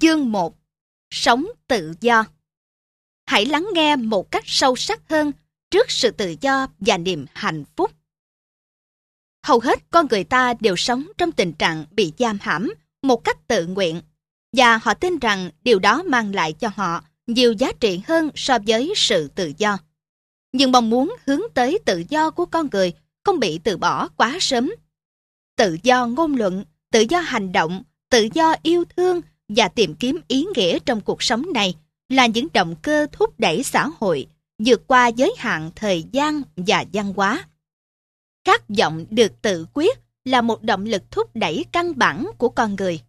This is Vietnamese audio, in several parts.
Chương 1 Sống tự do Hãy lắng nghe một cách sâu sắc hơn trước sự tự do và niềm hạnh phúc. Hầu hết con người ta đều sống trong tình trạng bị giam hãm một cách tự nguyện và họ tin rằng điều đó mang lại cho họ nhiều giá trị hơn so với sự tự do. Nhưng mong muốn hướng tới tự do của con người không bị từ bỏ quá sớm. Tự do ngôn luận, tự do hành động, tự do yêu thương và tìm kiếm ý nghĩa trong cuộc sống này là những động cơ thúc đẩy xã hội vượt qua giới hạn thời gian và văn hóa. Khát vọng được tự quyết là một động lực thúc đẩy căn bản của con người.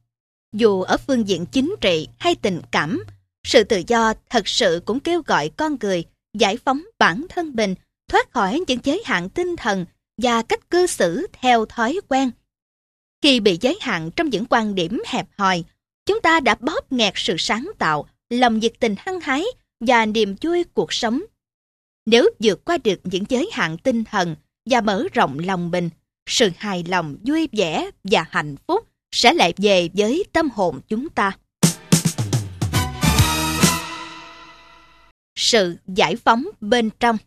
Dù ở phương diện chính trị hay tình cảm, sự tự do thật sự cũng kêu gọi con người giải phóng bản thân mình thoát khỏi những giới hạn tinh thần và cách cư xử theo thói quen. Khi bị giới hạn trong những quan điểm hẹp hòi, chúng ta đã bóp nghẹt sự sáng tạo, lòng nhiệt tình hăng hái và niềm vui cuộc sống. Nếu vượt qua được những giới hạn tinh thần và mở rộng lòng mình, sự hài lòng, vui vẻ và hạnh phúc sẽ lại về với tâm hồn chúng ta. Sự giải phóng bên trong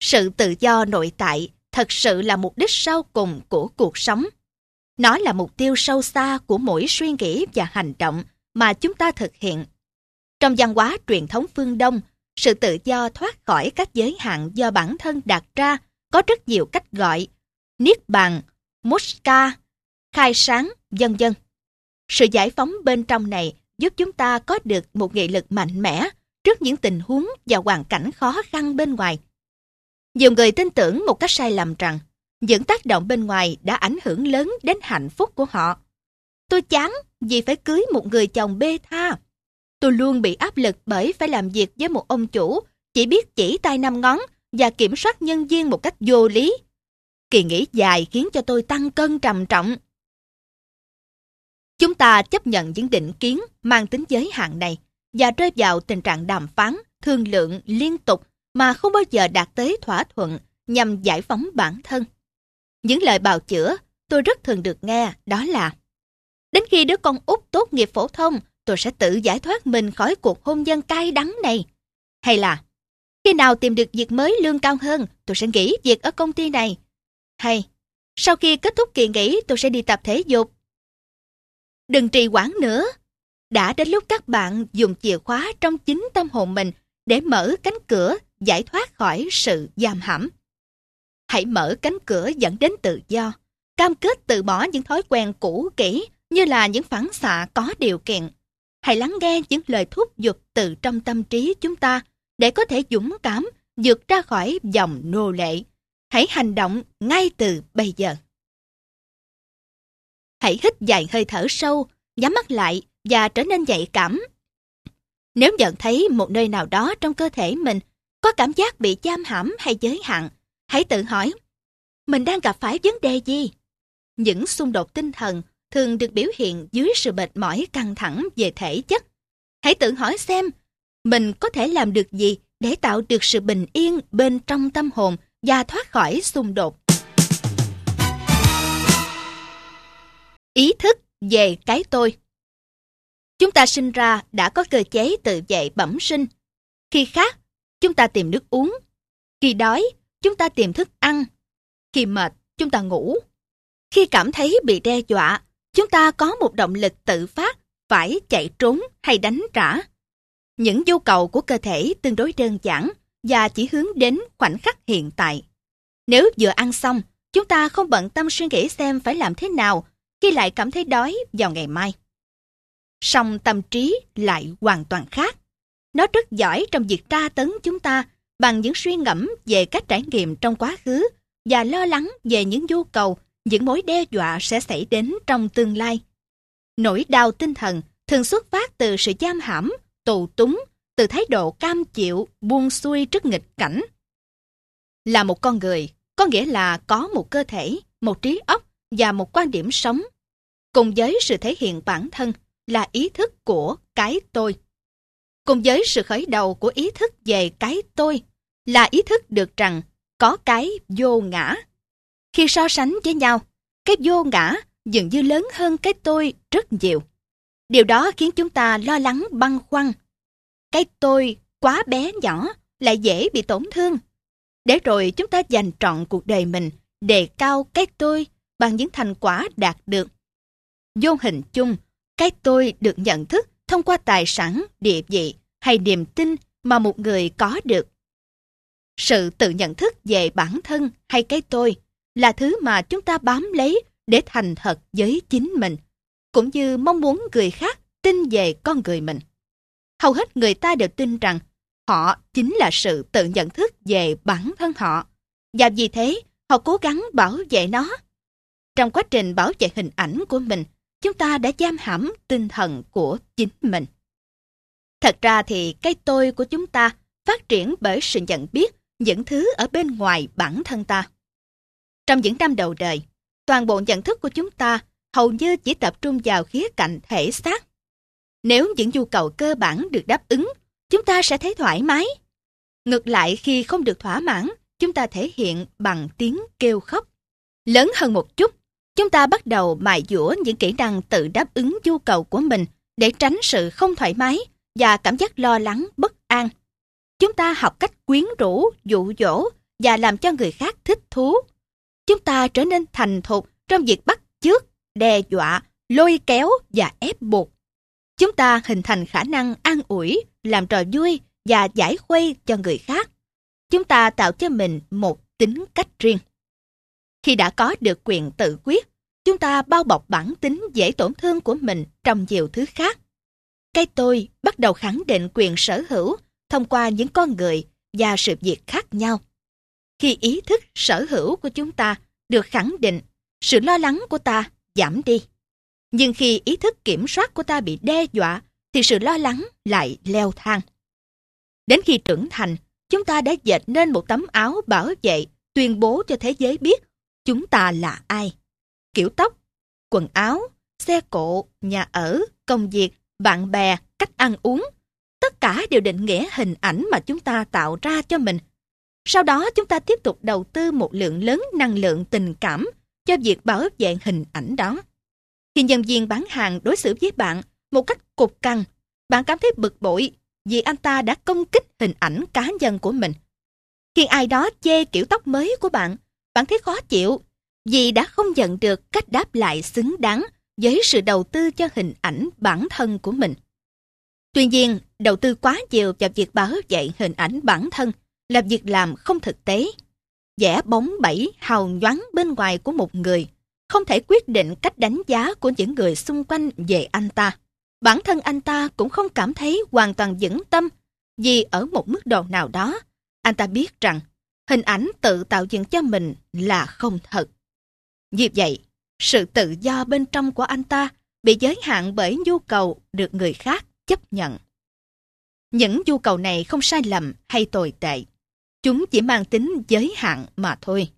Sự tự do nội tại thật sự là mục đích sau cùng của cuộc sống. Nó là mục tiêu sâu xa của mỗi suy nghĩ và hành động mà chúng ta thực hiện. Trong văn hóa truyền thống phương Đông, sự tự do thoát khỏi các giới hạn do bản thân đặt ra có rất nhiều cách gọi. Niết bàn, Muska, khai sáng, vân vân. Sự giải phóng bên trong này giúp chúng ta có được một nghị lực mạnh mẽ trước những tình huống và hoàn cảnh khó khăn bên ngoài. Nhiều người tin tưởng một cách sai lầm rằng những tác động bên ngoài đã ảnh hưởng lớn đến hạnh phúc của họ. Tôi chán vì phải cưới một người chồng bê tha. Tôi luôn bị áp lực bởi phải làm việc với một ông chủ chỉ biết chỉ tay năm ngón và kiểm soát nhân viên một cách vô lý. Kỳ nghỉ dài khiến cho tôi tăng cân trầm trọng. Chúng ta chấp nhận những định kiến mang tính giới hạn này và rơi vào tình trạng đàm phán, thương lượng liên tục mà không bao giờ đạt tới thỏa thuận nhằm giải phóng bản thân. Những lời bào chữa tôi rất thường được nghe đó là Đến khi đứa con út tốt nghiệp phổ thông, tôi sẽ tự giải thoát mình khỏi cuộc hôn nhân cay đắng này. Hay là khi nào tìm được việc mới lương cao hơn, tôi sẽ nghỉ việc ở công ty này. Hay sau khi kết thúc kỳ nghỉ, tôi sẽ đi tập thể dục. Đừng trì hoãn nữa. Đã đến lúc các bạn dùng chìa khóa trong chính tâm hồn mình để mở cánh cửa giải thoát khỏi sự giam hãm. Hãy mở cánh cửa dẫn đến tự do, cam kết từ bỏ những thói quen cũ kỹ như là những phản xạ có điều kiện. Hãy lắng nghe những lời thúc giục từ trong tâm trí chúng ta để có thể dũng cảm vượt ra khỏi dòng nô lệ. Hãy hành động ngay từ bây giờ. Hãy hít dài hơi thở sâu, nhắm mắt lại và trở nên nhạy cảm. Nếu nhận thấy một nơi nào đó trong cơ thể mình có cảm giác bị giam hãm hay giới hạn, hãy tự hỏi, mình đang gặp phải vấn đề gì? Những xung đột tinh thần thường được biểu hiện dưới sự mệt mỏi căng thẳng về thể chất. Hãy tự hỏi xem, mình có thể làm được gì để tạo được sự bình yên bên trong tâm hồn và thoát khỏi xung đột. Ý thức về cái tôi Chúng ta sinh ra đã có cơ chế tự vệ bẩm sinh. Khi khát, chúng ta tìm nước uống. Khi đói, chúng ta tìm thức ăn. Khi mệt, chúng ta ngủ. Khi cảm thấy bị đe dọa, chúng ta có một động lực tự phát phải chạy trốn hay đánh trả. Những nhu cầu của cơ thể tương đối đơn giản và chỉ hướng đến khoảnh khắc hiện tại. Nếu vừa ăn xong, chúng ta không bận tâm suy nghĩ xem phải làm thế nào khi lại cảm thấy đói vào ngày mai. Song tâm trí lại hoàn toàn khác. Nó rất giỏi trong việc tra tấn chúng ta bằng những suy ngẫm về các trải nghiệm trong quá khứ và lo lắng về những nhu cầu, những mối đe dọa sẽ xảy đến trong tương lai. Nỗi đau tinh thần thường xuất phát từ sự giam hãm, tù túng, từ thái độ cam chịu, buông xuôi trước nghịch cảnh. Là một con người, có nghĩa là có một cơ thể, một trí óc và một quan điểm sống. Cùng với sự thể hiện bản thân là ý thức của cái tôi. Cùng với sự khởi đầu của ý thức về cái tôi là ý thức được rằng có cái vô ngã. Khi so sánh với nhau, cái vô ngã dường như lớn hơn cái tôi rất nhiều. Điều đó khiến chúng ta lo lắng băn khoăn. Cái tôi quá bé nhỏ lại dễ bị tổn thương. Để rồi chúng ta dành trọn cuộc đời mình đề cao cái tôi bằng những thành quả đạt được. Vô hình chung, cái tôi được nhận thức thông qua tài sản, địa vị hay niềm tin mà một người có được. Sự tự nhận thức về bản thân hay cái tôi là thứ mà chúng ta bám lấy để thành thật với chính mình, cũng như mong muốn người khác tin về con người mình. Hầu hết người ta đều tin rằng họ chính là sự tự nhận thức về bản thân họ, và vì thế họ cố gắng bảo vệ nó. Trong quá trình bảo vệ hình ảnh của mình, chúng ta đã giam hãm tinh thần của chính mình. Thật ra thì cái tôi của chúng ta phát triển bởi sự nhận biết những thứ ở bên ngoài bản thân ta. Trong những năm đầu đời, toàn bộ nhận thức của chúng ta hầu như chỉ tập trung vào khía cạnh thể xác. Nếu những nhu cầu cơ bản được đáp ứng, chúng ta sẽ thấy thoải mái. Ngược lại khi không được thỏa mãn, chúng ta thể hiện bằng tiếng kêu khóc. Lớn hơn một chút, chúng ta bắt đầu mài dũa những kỹ năng tự đáp ứng nhu cầu của mình để tránh sự không thoải mái và cảm giác lo lắng, bất an. Chúng ta học cách quyến rũ, dụ dỗ và làm cho người khác thích thú. Chúng ta trở nên thành thục trong việc bắt chước, đe dọa, lôi kéo và ép buộc. Chúng ta hình thành khả năng an ủi, làm trò vui và giải khuây cho người khác. Chúng ta tạo cho mình một tính cách riêng. Khi đã có được quyền tự quyết, chúng ta bao bọc bản tính dễ tổn thương của mình trong nhiều thứ khác. Cái tôi bắt đầu khẳng định quyền sở hữu thông qua những con người và sự việc khác nhau. Khi ý thức sở hữu của chúng ta được khẳng định, sự lo lắng của ta giảm đi. Nhưng khi ý thức kiểm soát của ta bị đe dọa, thì sự lo lắng lại leo thang. Đến khi trưởng thành, chúng ta đã dệt nên một tấm áo bảo vệ, tuyên bố cho thế giới biết chúng ta là ai. Kiểu tóc, quần áo, xe cộ, nhà ở, công việc, bạn bè, cách ăn uống, tất cả đều định nghĩa hình ảnh mà chúng ta tạo ra cho mình. Sau đó chúng ta tiếp tục đầu tư một lượng lớn năng lượng tình cảm cho việc bảo vệ hình ảnh đó. Khi nhân viên bán hàng đối xử với bạn một cách cục cằn, bạn cảm thấy bực bội vì anh ta đã công kích hình ảnh cá nhân của mình. Khi ai đó chê kiểu tóc mới của bạn, bạn thấy khó chịu vì đã không nhận được cách đáp lại xứng đáng với sự đầu tư cho hình ảnh bản thân của mình. Tuy nhiên, đầu tư quá nhiều vào việc bảo vệ hình ảnh bản thân là việc làm không thực tế. Vẽ bóng bẫy hào nhoáng bên ngoài của một người không thể quyết định cách đánh giá của những người xung quanh về anh ta. Bản thân anh ta cũng không cảm thấy hoàn toàn vững tâm vì ở một mức độ nào đó, anh ta biết rằng hình ảnh tự tạo dựng cho mình là không thật. Vì vậy, sự tự do bên trong của anh ta bị giới hạn bởi nhu cầu được người khác chấp nhận. Những nhu cầu này không sai lầm hay tồi tệ. Chúng chỉ mang tính giới hạn mà thôi.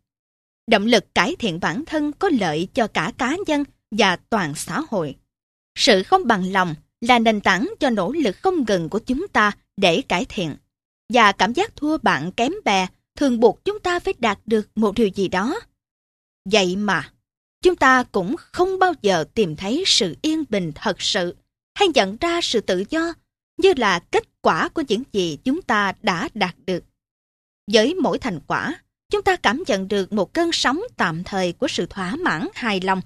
Động lực cải thiện bản thân có lợi cho cả cá nhân và toàn xã hội. Sự không bằng lòng là nền tảng cho nỗ lực không ngừng của chúng ta để cải thiện. Và cảm giác thua bạn kém bè thường buộc chúng ta phải đạt được một điều gì đó. Vậy mà, chúng ta cũng không bao giờ tìm thấy sự yên bình thật sự hay nhận ra sự tự do như là kết quả của những gì chúng ta đã đạt được. Với mỗi thành quả, chúng ta cảm nhận được một cơn sóng tạm thời của sự thỏa mãn hài lòng.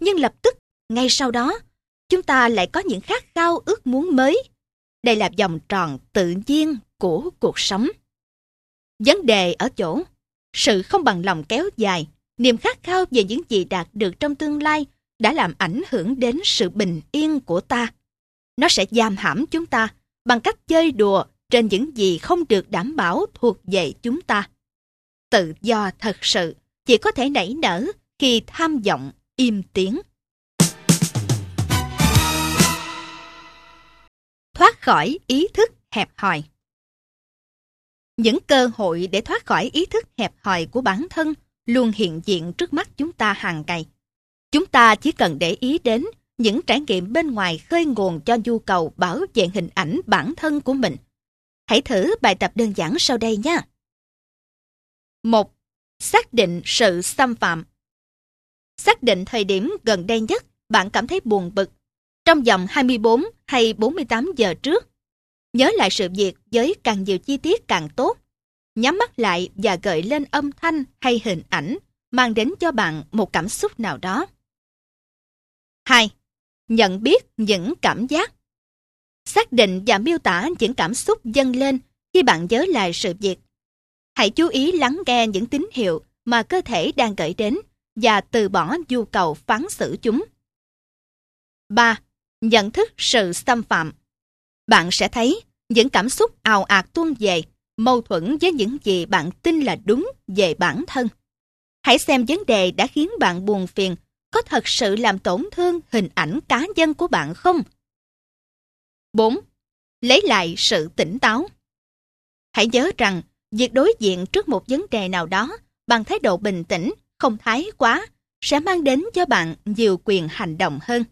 Nhưng lập tức, ngay sau đó, chúng ta lại có những khát khao ước muốn mới. Đây là vòng tròn tự nhiên của cuộc sống. Vấn đề ở chỗ, sự không bằng lòng kéo dài, niềm khát khao về những gì đạt được trong tương lai đã làm ảnh hưởng đến sự bình yên của ta. Nó sẽ giam hãm chúng ta bằng cách chơi đùa trên những gì không được đảm bảo thuộc về chúng ta. Tự do thật sự chỉ có thể nảy nở khi tham vọng, im tiếng. Thoát khỏi ý thức hẹp hòi Những cơ hội để thoát khỏi ý thức hẹp hòi của bản thân luôn hiện diện trước mắt chúng ta hàng ngày. Chúng ta chỉ cần để ý đến những trải nghiệm bên ngoài khơi nguồn cho nhu cầu bảo vệ hình ảnh bản thân của mình. Hãy thử bài tập đơn giản sau đây nhé. 1. Xác định sự xâm phạm Xác định thời điểm gần đây nhất bạn cảm thấy buồn bực. Trong vòng 24 hay 48 giờ trước, nhớ lại sự việc với càng nhiều chi tiết càng tốt. Nhắm mắt lại và gợi lên âm thanh hay hình ảnh mang đến cho bạn một cảm xúc nào đó. 2. Nhận biết những cảm giác Xác định và miêu tả những cảm xúc dâng lên khi bạn nhớ lại sự việc. Hãy chú ý lắng nghe những tín hiệu mà cơ thể đang gửi đến và từ bỏ nhu cầu phán xử chúng. 3. Nhận thức sự xâm phạm Bạn sẽ thấy những cảm xúc ào ạt tuôn về, mâu thuẫn với những gì bạn tin là đúng về bản thân. Hãy xem vấn đề đã khiến bạn buồn phiền có thật sự làm tổn thương hình ảnh cá nhân của bạn không? 4. Lấy lại sự tỉnh táo Hãy nhớ rằng, việc đối diện trước một vấn đề nào đó bằng thái độ bình tĩnh, không thái quá, sẽ mang đến cho bạn nhiều quyền hành động hơn.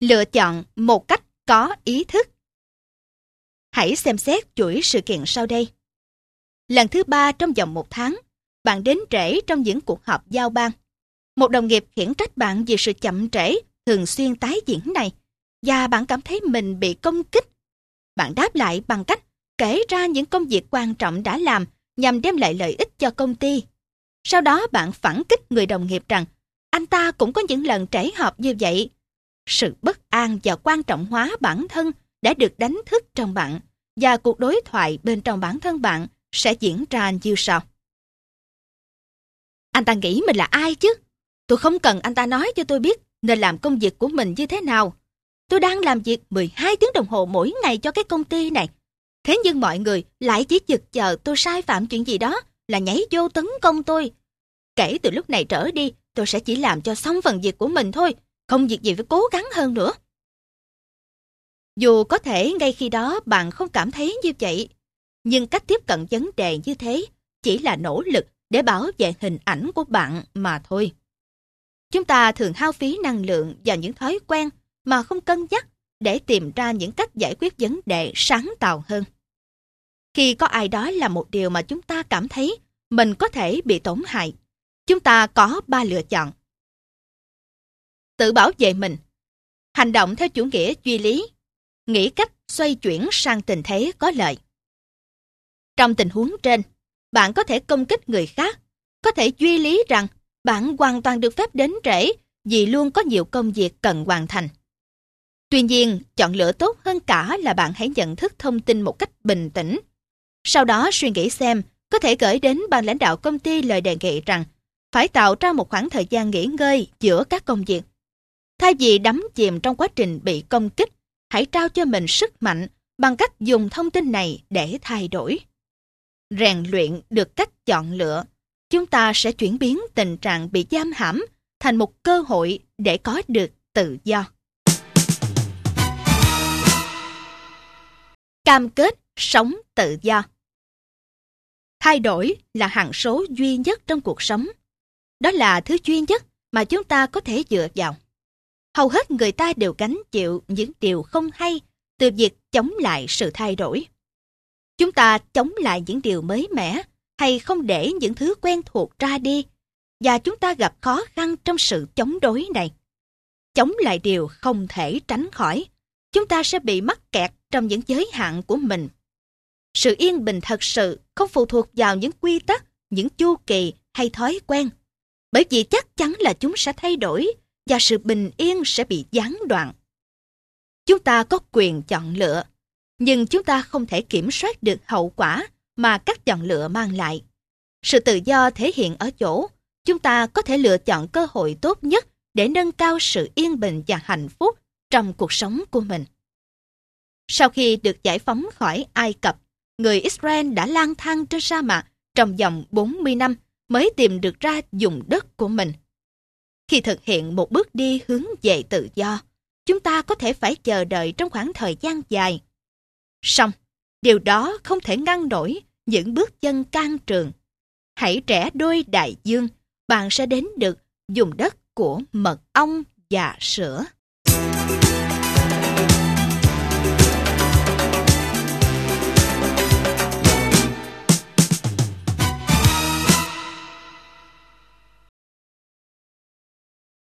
Lựa chọn một cách có ý thức Hãy xem xét chuỗi sự kiện sau đây. Lần thứ ba trong vòng một tháng, bạn đến trễ trong những cuộc họp giao ban. Một đồng nghiệp khiển trách bạn vì sự chậm trễ thường xuyên tái diễn này và bạn cảm thấy mình bị công kích. Bạn đáp lại bằng cách kể ra những công việc quan trọng đã làm nhằm đem lại lợi ích cho công ty. Sau đó bạn phản kích người đồng nghiệp rằng anh ta cũng có những lần trễ họp như vậy. Sự bất an và quan trọng hóa bản thân đã được đánh thức trong bạn và cuộc đối thoại bên trong bản thân bạn sẽ diễn ra như sau. Anh ta nghĩ mình là ai chứ? Tôi không cần anh ta nói cho tôi biết nên làm công việc của mình như thế nào. Tôi đang làm việc 12 tiếng đồng hồ mỗi ngày cho cái công ty này. Thế nhưng mọi người lại chỉ chực chờ tôi sai phạm chuyện gì đó là nhảy vô tấn công tôi. Kể từ lúc này trở đi, tôi sẽ chỉ làm cho xong phần việc của mình thôi, không việc gì phải cố gắng hơn nữa. Dù có thể ngay khi đó bạn không cảm thấy như vậy, nhưng cách tiếp cận vấn đề như thế chỉ là nỗ lực để bảo vệ hình ảnh của bạn mà thôi. Chúng ta thường hao phí năng lượng và những thói quen mà không cân nhắc để tìm ra những cách giải quyết vấn đề sáng tạo hơn. Khi có ai đó làm một điều mà chúng ta cảm thấy mình có thể bị tổn hại, chúng ta có ba lựa chọn. Tự bảo vệ mình, hành động theo chủ nghĩa duy lý, nghĩ cách xoay chuyển sang tình thế có lợi. Trong tình huống trên, bạn có thể công kích người khác, có thể duy lý rằng bạn hoàn toàn được phép đến trễ vì luôn có nhiều công việc cần hoàn thành. Tuy nhiên, chọn lựa tốt hơn cả là bạn hãy nhận thức thông tin một cách bình tĩnh. Sau đó suy nghĩ xem có thể gửi đến ban lãnh đạo công ty lời đề nghị rằng phải tạo ra một khoảng thời gian nghỉ ngơi giữa các công việc. Thay vì đắm chìm trong quá trình bị công kích, hãy trao cho mình sức mạnh bằng cách dùng thông tin này để thay đổi. Rèn luyện được cách chọn lựa, chúng ta sẽ chuyển biến tình trạng bị giam hãm thành một cơ hội để có được tự do. Cam kết sống tự do Thay đổi là hằng số duy nhất trong cuộc sống. Đó là thứ duy nhất mà chúng ta có thể dựa vào. Hầu hết người ta đều gánh chịu những điều không hay từ việc chống lại sự thay đổi. Chúng ta chống lại những điều mới mẻ hay không để những thứ quen thuộc ra đi và chúng ta gặp khó khăn trong sự chống đối này. Chống lại điều không thể tránh khỏi, chúng ta sẽ bị mắc kẹt trong những giới hạn của mình. Sự yên bình thật sự không phụ thuộc vào những quy tắc, những chu kỳ hay thói quen, bởi vì chắc chắn là chúng sẽ thay đổi và sự bình yên sẽ bị gián đoạn. Chúng ta có quyền chọn lựa, nhưng chúng ta không thể kiểm soát được hậu quả mà các chọn lựa mang lại. Sự tự do thể hiện ở chỗ, chúng ta có thể lựa chọn cơ hội tốt nhất để nâng cao sự yên bình và hạnh phúc trong cuộc sống của mình. Sau khi được giải phóng khỏi Ai Cập, người Israel đã lang thang trên sa mạc trong vòng 40 năm mới tìm được ra dùng đất của mình. Khi thực hiện một bước đi hướng về tự do, chúng ta có thể phải chờ đợi trong khoảng thời gian dài. Xong, Điều đó không thể ngăn nổi những bước chân can trường. Hãy trẻ đôi đại dương, bạn sẽ đến được dùng đất của mật ong và sữa.